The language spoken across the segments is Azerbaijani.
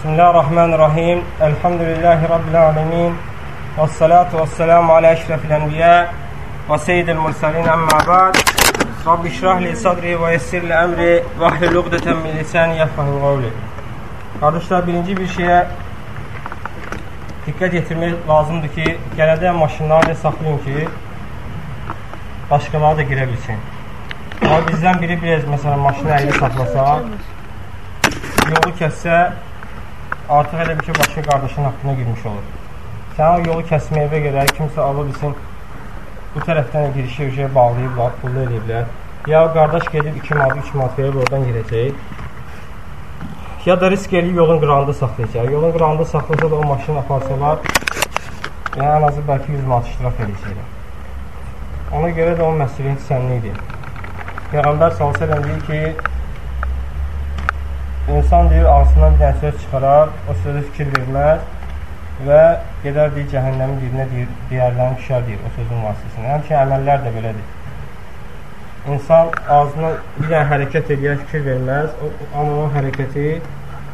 Bismillahirrahmanirrahim. Elhamdülillahi Rabbil alemin. Və salatu və selamu alə əşrəfil ənbiyə və seyyidil mürsəlin əmmə bəd. Rabbi şrah li sadri və yessir li əmri və ahlil uqdətən min lisani yəfqahu qavli. Qardaşlar, birinci bir şeyə diqqət yetirmək lazımdır ki, gələdə maşınları saxlayın ki, başqaları da girə bilsin. Amma bizdən biri biraz, məsələn, maşını əyli saxlasa, yolu kəssə, artıq elə bir ki, başqa qardaşın haqqına girmiş olur. Sən o yolu kəsməyəvə görə kimsə alıb bilsin, bu tərəfdən də girişi ürcəyə bağlayıblar, pullu eləyiblər. Ya qardaş gedib 2 manat, 3 manat verib oradan girəcək. Ya da risk eləyib yolun qırağında saxlayacaq. Yolun qırağında saxlasa da o maşını aparsalar, yəni ən azı bəlkə 100 manat iştiraf edəcəklər. Ona görə də o məsuliyyət sənlidir. Peyğəmbər sallallahu əleyhi deyir ki, İnsan deyir, ağzından bir dənə söz çıxarar, o sözə fikir verməz və gedər deyir, cəhənnəmin birinə deyir, deyərlərini düşər deyir o sözün vasitəsində. Həmçin əməllər də belədir. İnsan ağzından bir dənə hərəkət edir, fikir verməz, o, amma o hərəkəti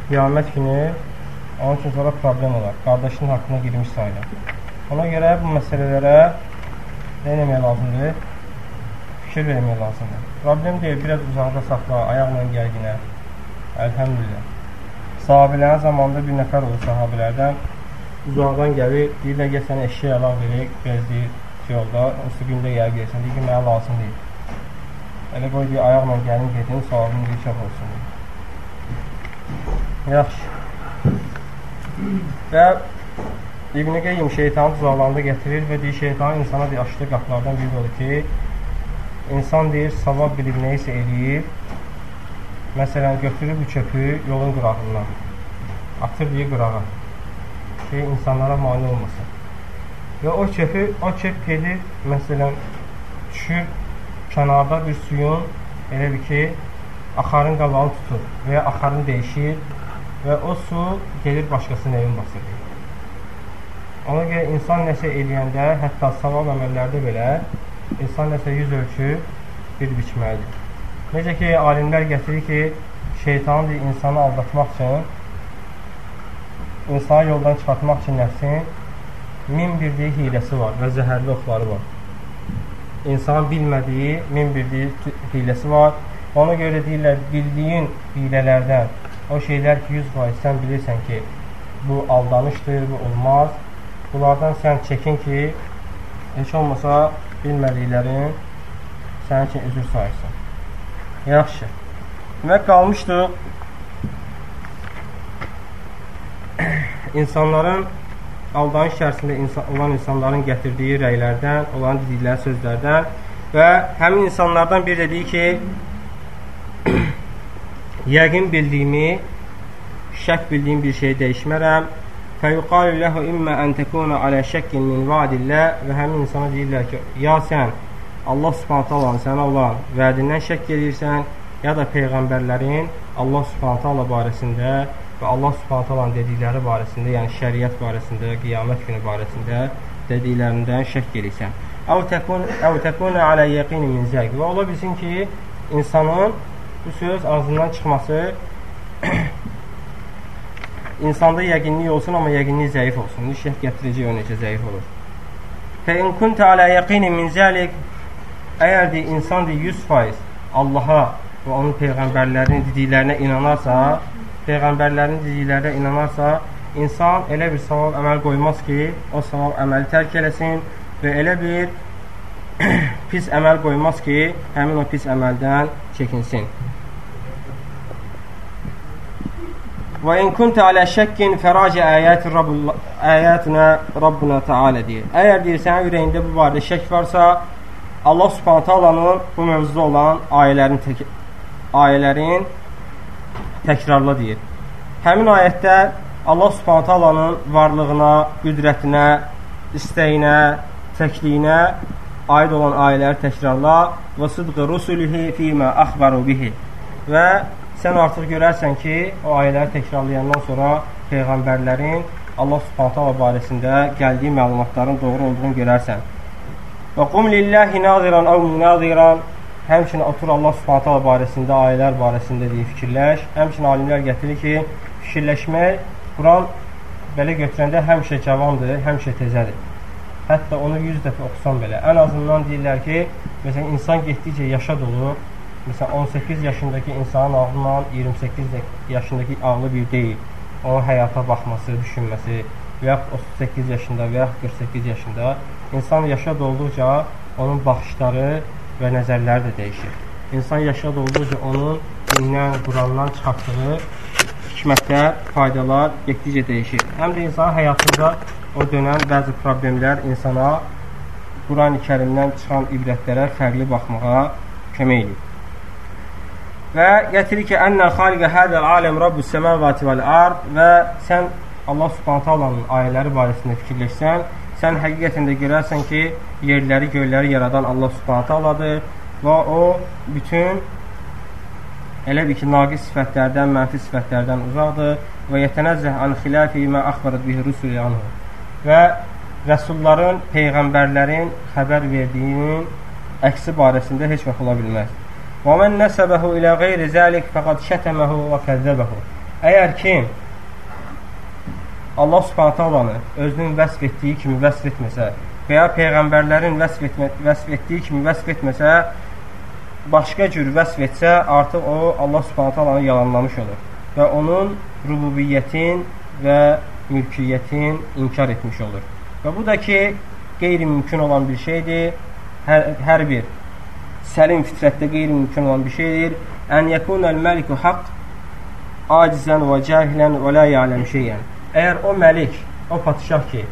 qiyamət günü onun üçün sonra problem olar. Qardaşının haqqına girmiş sayılır. Ona görə bu məsələlərə nə etmək lazımdır? Fikir vermək lazımdır. Problem deyil, biraz uzaqda saxla, ayaqla gərginə. Əlhəmdülillah. Sahabilərin zamanında bir nəfər olur sahabilərdən. Uzaqdan gəlir, deyirlər, gəl sənə eşək alaq verək, biraz deyir, yolda, onsuz gündə gəl gəlsən, deyir ki, mənə lazım deyil. Elə qoy deyir, ayaqla gəlin gedin, savabın deyir, çox olsun. Yaxşı. Və İbn-i Qeyyim şeytanı tuzaqlarında gətirir və deyir, şeytanın insana deyir, açdığı qapılardan biri olur ki, insan deyir, savab bilib neysə eləyib, Məsələn, götürür bu çöpü yolun qırağından, atır deyə qırağa ki, insanlara mani olmasın. Və o çöpü, o çöp gedir, məsələn, düşür kənarda bir suyun, elə bir ki, axarın qabağını tutur və ya axarını dəyişir və o su gedir başqasının evin basır. Ona görə insan nəsə eləyəndə, hətta savab əməllərdə belə, insan nəsə yüz ölçüb bir biçməlidir. Necə ki, alimlər gətirir ki, şeytanın insanı aldatmaq üçün, insanı yoldan çıxartmaq üçün nəfsin min birliyi hiləsi var və zəhərli oxları var. İnsanın bilmədiyi min birliyi hiləsi var. Ona görə deyirlər, bildiyin hilələrdən o şeylər ki, 100% sən bilirsən ki, bu aldanışdır, bu olmaz. Bunlardan sən çəkin ki, heç olmasa bilmədiklərin sənin üçün üzür sayırsın. Yaxşı. Və qalmışdıq insanların aldanış içərisində insan, olan insanların gətirdiyi rəylərdən, olan dedikləri sözlərdən və həmin insanlardan bir dediyi ki, yəqin bildiyimi, şək bildiyim bir şey dəyişmərəm. Fəyuqalu ləhu immə ən təkuna alə şəkkin min vadillə və həmin insana deyirlər ki, ya sən Allah subhanət alanın sənə olan vədindən şəkk edirsən, ya da Peyğəmbərlərin Allah subhanət ala barəsində və Allah subhanət alanın dedikləri barəsində, yəni şəriət barəsində, qiyamət günü barəsində dediklərindən şəkk edirsən. Əv təkun alə yəqini min zəq və ola bilsin ki, insanın bu söz ağzından çıxması insanda yəqinlik olsun, amma yəqinlik zəif olsun. Şək gətirəcək o necə zəif olur. Fə in kunta alə yəqini min zəlik Əgər de, insan de 100% Allaha və onun peyğəmbərlərinin dediklərinə inanarsa, peyğəmbərlərin dediklərinə inanarsa, insan elə bir savab əməl qoymaz ki, o savab əməli tərk eləsin və elə bir pis əməl qoymaz ki, həmin o pis əməldən çəkinsin. Və in kunta alə şəkkin fəracə əyəti əyətinə Rabbuna Teala deyir. Əgər deyir, sənin ürəyində bu barədə şək varsa, Allah Subhanahu taalanın bu mövzuda olan ayələrin tək ayələrin təkrarla deyir. Həmin ayətdə Allah Subhanahu taalanın varlığına, qüdrətinə, istəyinə, təkliyinə aid olan ayələri təkrarla və sıdqı rusulihi fīmə əxbəru bihi və sən artıq görərsən ki, o ayələri təkrarlayandan sonra peyğəmbərlərin Allah Subhanahu taala barəsində gəldiyi məlumatların doğru olduğunu görərsən. Və qum lillahi naziran əv münaziran Həmçinin otur Allah subhanətə barəsində, ayələr barəsində deyir, fikirləş. Həmçinin alimlər gətirir ki, fikirləşmək Quran belə götürəndə həmişə cavandır, həmişə tezədir. Hətta onu 100 dəfə oxusan belə. Ən azından deyirlər ki, məsələn, insan getdikcə yaşa dolur. Məsələn, 18 yaşındakı insanın ağlından 28 yaşındakı ağlı bir deyil. Onun həyata baxması, düşünməsi və yaxud 38 yaşında və yaxud 48 yaşında insan yaşa dolduqca onun baxışları və nəzərləri də dəyişir. İnsan yaşa dolduqca onun dindən, Qurandan çıxartdığı hikmətlər, faydalar getdikcə dəyişir. Həm də insanın həyatında o dönən bəzi problemlər insana Quran-ı kərimdən çıxan ibrətlərə fərqli baxmağa kömək edir. Və gətirir ki, ənnə xaliqə hədəl aləm rabbus səməvati vəl ard və sən Allah subhanət alanın ayələri barəsində fikirləşsən, sən həqiqətən də görərsən ki, yerləri, göyləri yaradan Allah subhanət aladır və o bütün elə bir ki, naqis sifətlərdən, mənfi sifətlərdən uzaqdır və yətənəzzəh an xilafi mə axbarat bihi rusulü anhu və rəsulların, peyğəmbərlərin xəbər verdiyinin əksi barəsində heç vaxt ola bilməz. Və mən nəsəbəhu ilə qeyri zəlik fəqad şətəməhu və kəzzəbəhu. Əgər kim Allah subhanətə alanı özünün vəsf etdiyi kimi vəsf etməsə və ya peyğəmbərlərin vəsf, etmə, vəsf etdiyi kimi vəsf etməsə, başqa cür vəsf etsə, artıq o Allah Subhanahu yalanlamış olur və onun rububiyyətin və mülkiyyətin inkar etmiş olur. Və bu da ki, qeyri-mümkün olan bir şeydir. Hər, hər bir səlim fitrətdə qeyri-mümkün olan bir şeydir. Ən yəkunəl məliku haqq acizən və cahilən və la ya'ləm şeyən. Əgər o məlik, o padişah ki,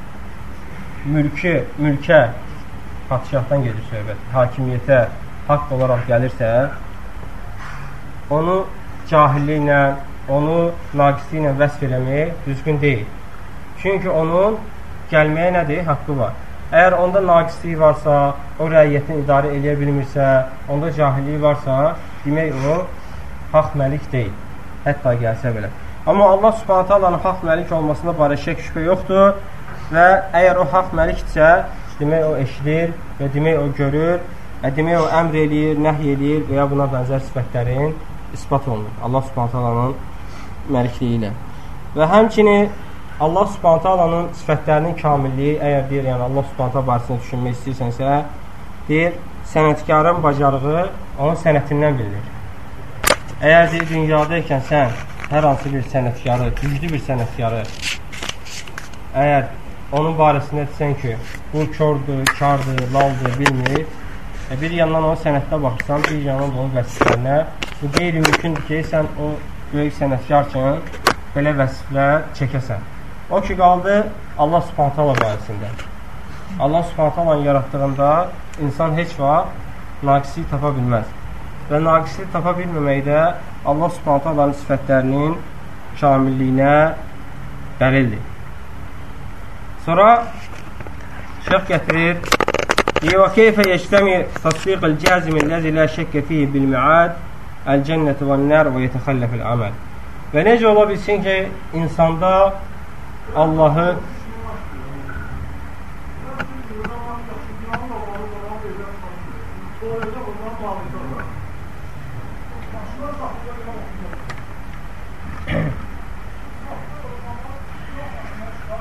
mülkü, mülkə, padişahdan gedir söhbət, hakimiyyətə haqq olaraq gəlirsə, onu cahilliklə, onu naqisliklə vəsf eləmək düzgün deyil. Çünki onun gəlməyə nədir? Haqqı var. Əgər onda naqislik varsa, o rəiyyətini idarə edə bilmirsə, onda cahillik varsa, demək o haqq məlik deyil. Hətta gəlsə belə. Amma Allah Subhanahu taalanın haqq məlik olmasına barə şək şübhə yoxdur və əgər o haqq məlikdirsə, demək o eşidir və demək o görür Və demək o əmr eləyir, nəhy eləyir və ya buna bənzər sifətlərin ispat olunur. Allah subhanət alanın məlikliyi ilə. Və həmçinin Allah subhanət alanın sifətlərinin kamilliyi, əgər deyir, yəni Allah subhanət barəsində düşünmək istəyirsənsə, deyir, sənətkarın bacarığı onun sənətindən bilinir. Əgər deyir, dünyada ikən sən hər hansı bir sənətkarı, güclü bir sənətkarı, əgər onun barəsində desən ki, bu kördür, kardır, laldır, bilmir, E, bir yandan o sənətdə baxırsan, bir yandan da onun vəsiflərinə. Bu qeyri-mümkündür ki, sən o böyük sənətkar kimi belə vəsiflər çəkəsən. O ki, qaldı Allah subhanət hala barəsində. Allah subhanət halanı yaratdığında insan heç vaxt naqislik tapa bilməz. Və naqislik tapa bilməməkdə Allah subhanətə alanın sifətlərinin kamilliyinə dəlildir. Sonra şeyh gətirir Deyir, və keyfə yəctəmir təsdiqil cəzimin ləzi lə şəkkə fihi bil-miad əl-cənnəti və-nər və yetəxəlləfil-əməl. Və necə ola bilsin ki, insanda Allahı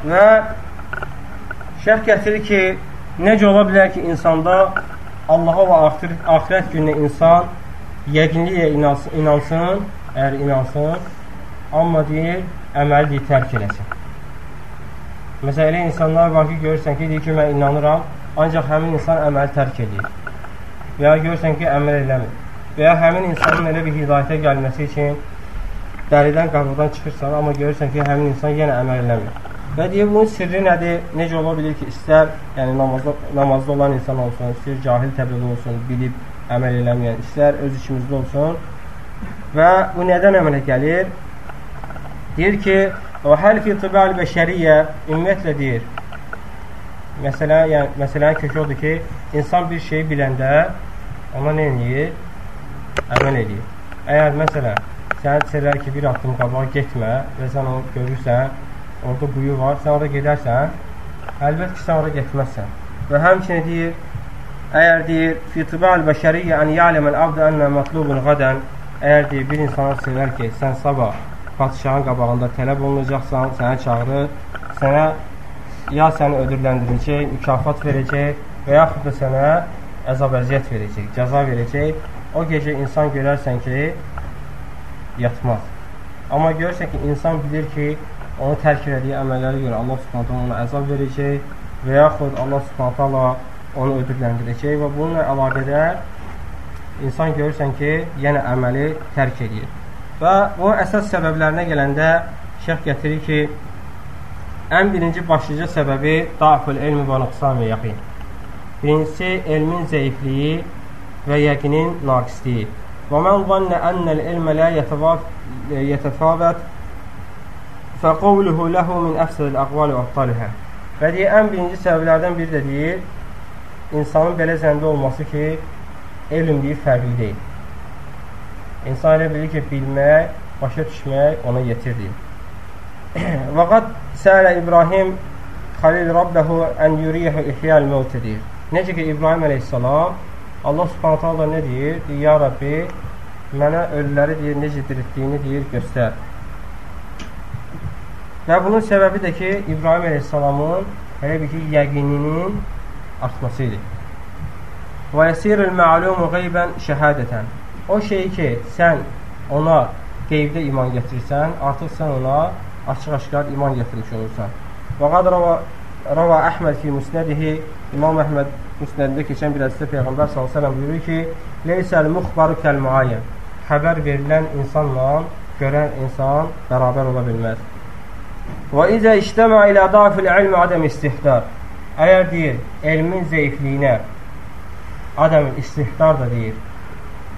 və şərh gətirir ki, Necə ola bilər ki, insanda Allaha və axirət, axirət gününə insan yəqinliklə inansın, inansın, əgər inansın, amma deyir, əməli deyir, tərk eləsin. Məsələn, elə insanlar var ki, görürsən ki, deyir ki, mən inanıram, ancaq həmin insan əməli tərk edir. Və ya görürsən ki, əməl eləmir. Və ya həmin insanın elə bir hidayətə gəlməsi üçün dəridən qabıqdan çıxırsan, amma görürsən ki, həmin insan yenə əməl eləmir. Və deyir, bunun sirri nədir? Necə ola bilir ki, istər yəni namazda, namazda olan insan olsun, istər cahil təbəqə olsun, bilib əməl eləməyən, istər öz içimizdə olsun. Və bu nədən əmələ gəlir? Deyir ki, o həl fi tıbəl bəşəriyyə ümumiyyətlə deyir. Məsələ, yəni, məsələnin kökü odur ki, insan bir şeyi biləndə ona nə edir? Əməl edir. Əgər məsələn, sənə desələr ki, bir addım qabağa getmə və sən onu görürsən, orada quyu var, sən orada gedərsən, əlbət ki, sən orada getməzsən. Və həmçinin deyir, əgər deyir, fi tıbəl bəşəriyyə ən yələməl abdə ənə mətlubun qadən, əgər deyir, bir insana söylər ki, sən sabah padişahın qabağında tələb olunacaqsan, sənə çağırır, sənə ya səni ödürləndirəcək, mükafat verəcək və yaxud da sənə əzab əziyyət verəcək, cəza verəcək. O gecə insan görərsən ki, yatmaz. Amma görürsən ki, insan bilir ki, onu tərk elədiyi əməllərə görə Allah Subhanahu ona əzab verəcək və yaxud Allah Subhanahu onu ödürləndirəcək və bununla əlaqədar insan görürsən ki, yenə əməli tərk edir. Və bu əsas səbəblərinə gələndə şeyx gətirir ki, ən birinci başlıca səbəbi dafül elmi və nöqsami yəqin. Birincisi, elmin zəifliyi və yəqinin naqisliyi. Və mən zannə ənəl elmə lə yətəfavət fəqovluhu ləhu min əfsədil əqvali və əqtalihə. Və deyir, ən birinci səbəblərdən biri də deyir, insanın belə zəndə olması ki, elm deyir, fərqli deyil. İnsan elə bilir ki, bilmək, başa düşmək ona yetirdir. Və qad sələ İbrahim Xalil Rabbəhu ən yuriyəhu ihyəl mövt edir. Necə ki, İbrahim əleyhissalam Allah subhanətə Allah nə deyir? Deyir, ya Rabbi, mənə ölüləri deyir, necə diriltdiyini deyir, göstər. Və bunun səbəbi də ki, İbrahim əleyhissalamın elə bir ki, yəqininin artması idi. Və yəsirül məlumu qeybən şəhədətən o şeyi ki, sən ona qeybdə iman gətirirsən, artıq sən ona açıq-aşkar iman gətirmiş olursan. Və qad rava Əhməd fi musnədihi İmam Əhməd musnədində keçən bir hədisdə Peyğəmbər s.ə.v buyurur ki, Leysəl muxbaru kəl-müayən Xəbər verilən insanla görən insan bərabər ola bilməz. Və izə işləmə ilə dafil ilmi adəm istihdar Əgər deyir, elmin zəifliyinə adəmin istihdar da deyir,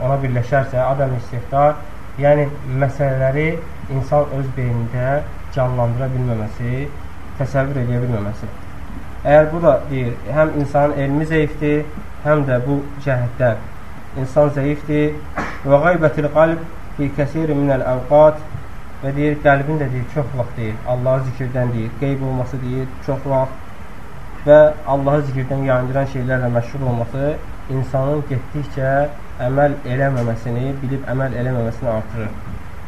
ona birləşərsə, adam istihdar, yəni məsələləri insan öz beynində canlandıra bilməməsi, təsəvvür edə bilməməsi. Əgər bu da deyir, həm insanın elmi zəifdir, həm də bu cəhətdən insan zəifdir və qaybətil qalb fi kəsiri minəl əvqat və deyir, qəlbin də deyir, çox vaxt deyir, Allahı zikirdən deyir, qeyb olması deyir, çox vaxt və Allahı zikirdən yayındıran şeylərlə məşğul olması insanın getdikcə əməl eləməməsini, bilib əməl eləməməsini artırır.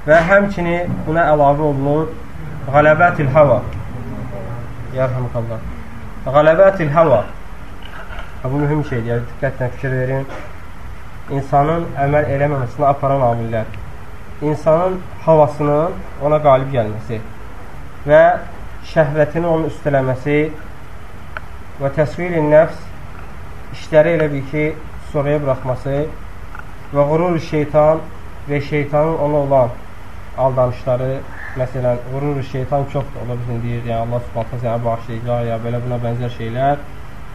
Və həmçini buna əlavə olunur qələbətil hava. Yarhamukallah. Qələbətil hava. Bu mühüm şeydir, yəni diqqətlə fikir verin. İnsanın əməl eləməməsinə aparan amillər. İnsanın havasının ona qalib gəlməsi və şəhvətini onun üstələməsi və təsvir-i nəfs işləri elə bir ki, sonraya buraxması və qurur şeytan və şeytanın ona olan aldanışları, məsələn, qurur şeytan çoxdur, ola bizim deyir, yəni Allah subhanətə sənə bağışlayacaq, ya belə buna bənzər şeylər.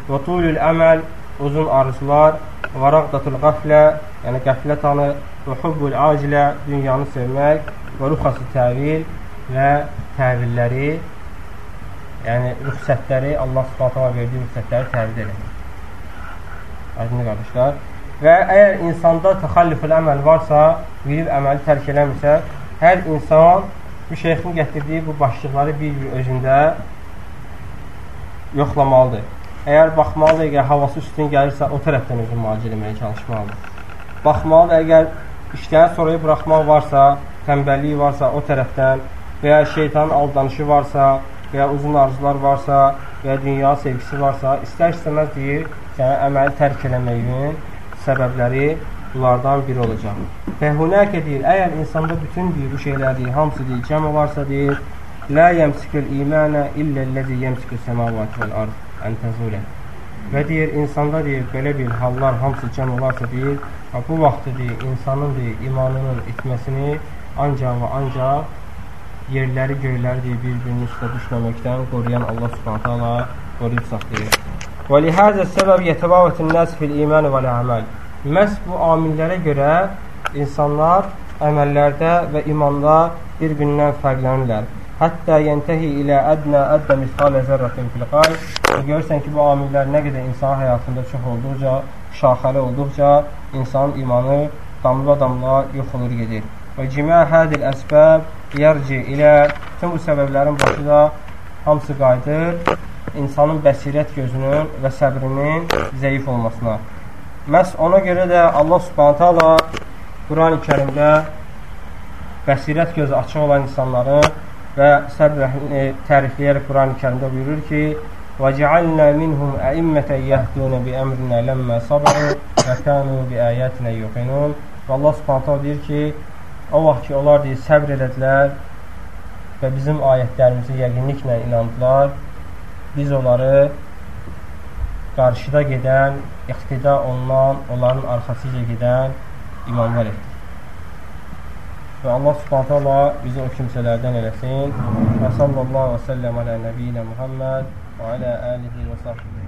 Və tulül əməl, uzun arzular, və raqdatul qaflə, yəni qəflət anı, və hubbul acilə, dünyanı sevmək, və ruxası təvil və təvilləri, yəni rüxsətləri, Allah subhanətə verdiyi rüxsətləri təvil eləmək. Aydın qardaşlar. Və əgər insanda təxallifül əməl varsa, bilib əməli tərk eləmirsə, hər insan bu şeyxin gətirdiyi bu başlıqları bir-bir özündə yoxlamalıdır. Əgər baxmalıdır, əgər havası üstün gəlirsə, o tərəfdən özünü müalicə etməyə çalışmalıdır. Baxmalıdır, əgər işləri sonraya buraxmaq varsa, tənbəlliyi varsa, o tərəfdən və ya şeytanın aldanışı varsa, və ya uzun arzular varsa, və ya dünya sevgisi varsa, istər-istəməz deyir, sənə əməli tərk eləməyin səbəbləri bunlardan biri olacaq. Və hunəkə deyir, əgər insanda bütün deyir, bu şeylər deyir, hamısı deyir, cəm olarsa deyir, Lə yəmsikül imənə illəl-ləzi yəmsikül səmavat vəl ard ən təzulə. Və deyir, insanda deyir, belə bir hallar hamısı cəm olarsa deyir, bu vaxtı deyir, insanın deyir, imanının itməsini ancaq və ancaq yerləri, göyləri deyir, bir-birinin üstə düşməməkdən qoruyan Allah subhanətə Allah qoruyub saxlayır. Və lihəzə səbəb yətəbavətin nəs fil iman və əməl. Məhz bu amillərə görə insanlar əməllərdə və imanda bir-birindən fərqlənirlər. Hətta yentəhi ilə ədnə əddə misqalə zərrətin fil qalb. Görürsən ki, bu amillər nə qədər insan həyatında çox olduqca, şaxəli olduqca insanın imanı damla-damla yox olur gedir. Və cimə hədil əsbəb yərci ilə bütün bu səbəblərin başı da hamısı qayıdır insanın bəsirət gözünün və səbrinin zəif olmasına. Məhz ona görə də Allah subhanətə Allah Quran-ı kərimdə bəsirət gözü açıq olan insanların və sərrəh e, tərifləyərək Quran-ı Kərimdə buyurur ki: "Və cealna minhum əimmətə yehdunə bi əmrinə ləmmə sabru və kanu bi ayatinə yuqinun." Və Allah Subhanahu deyir ki, o vaxt ki onlar deyir səbr elədilər və bizim ayətlərimizə yəqinliklə inandılar, biz onları qarşıda gedən, iqtida olunan, onların arxasıca gedən imamlar etdik. Və Allah subhanətə Allah bizi o kimsələrdən eləsin. Və sallallahu və səlləm alə nəbiyyinə Muhammed və alə əlihi və sahbihi.